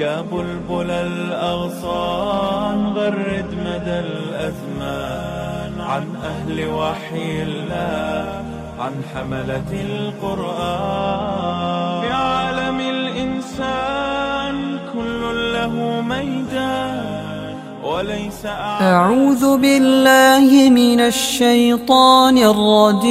يا بلبل الأغصان غرد مدى الأزمان عن أهل وحي الله عن حملة القرآن. في عالم الإنسان كل له ميدان وليس أعوذ بالله من الشيطان الرجيم.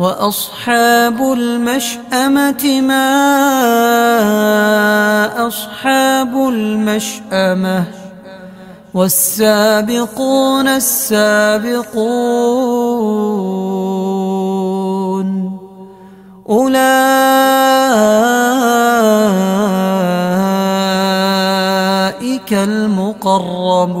وأصحاب المشأمة ما أصحاب المشأمة والسابقون السابقون أولئك المقربون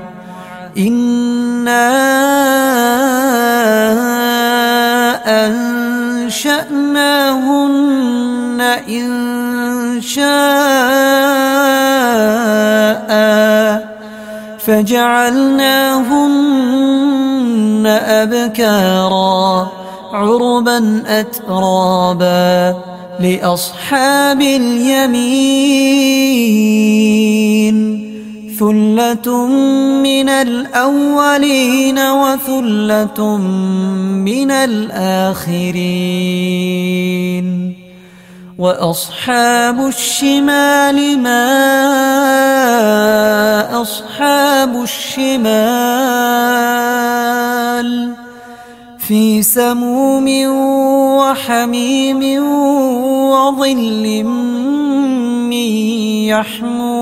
إنا أنشأناهن إن شاء فجعلناهن أبكارا عربا أترابا لأصحاب اليمين ثلة من الأولين وثلة من الآخرين وأصحاب الشمال ما أصحاب الشمال في سموم وحميم وظل من يحموم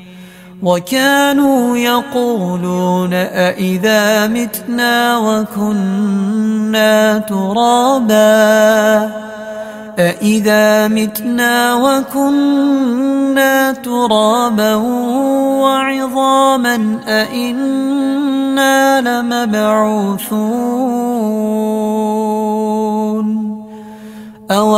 وكانوا يقولون أئذا متنا وكنا ترابا أئذا متنا وكنا ترابا وعظاما أئنا لمبعوثون أو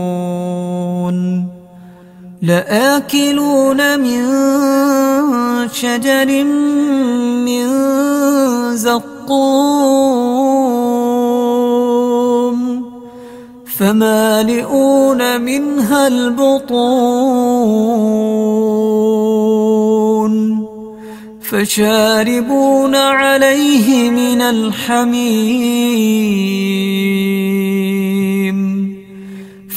لآكلون من شجر من زقوم. فمالئون منها البطون. فشاربون عليه من الحميم.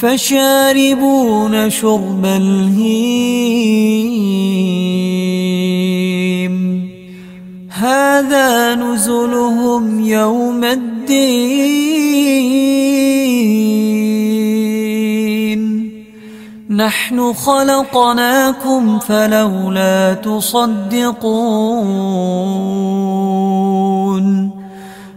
فشاربون شرب الهيم. هذا نزلهم يوم الدين. نحن خلقناكم فلولا تصدقون.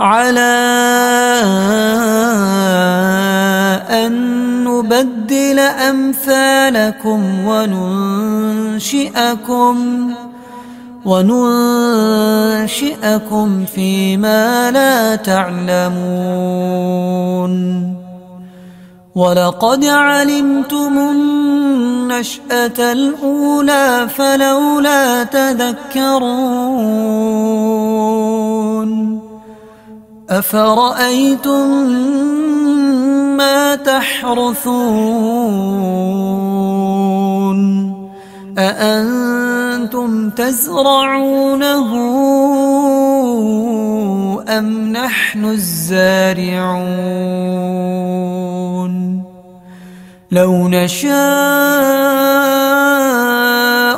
على أن نبدل أمثالكم وننشئكم وننشئكم فيما لا تعلمون ولقد علمتم النشأة الأولى فلولا تذكرون أفرأيتم ما تحرثون؟ أأنتم تزرعونه أم نحن الزارعون؟ لو نشاء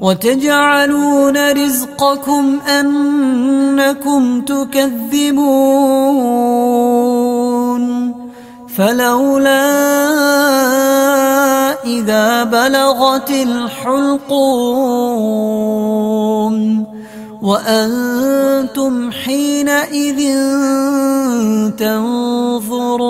وتجعلون رزقكم أنكم تكذبون فلولا إذا بلغت الحلقوم وأنتم حينئذ تنظرون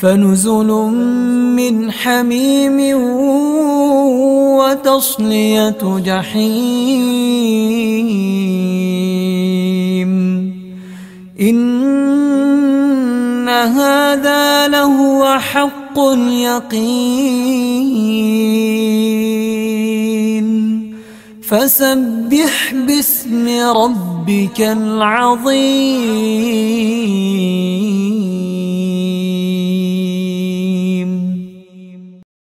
فنزل من حميم وتصلية جحيم. إن هذا لهو حق اليقين. فسبح باسم ربك العظيم.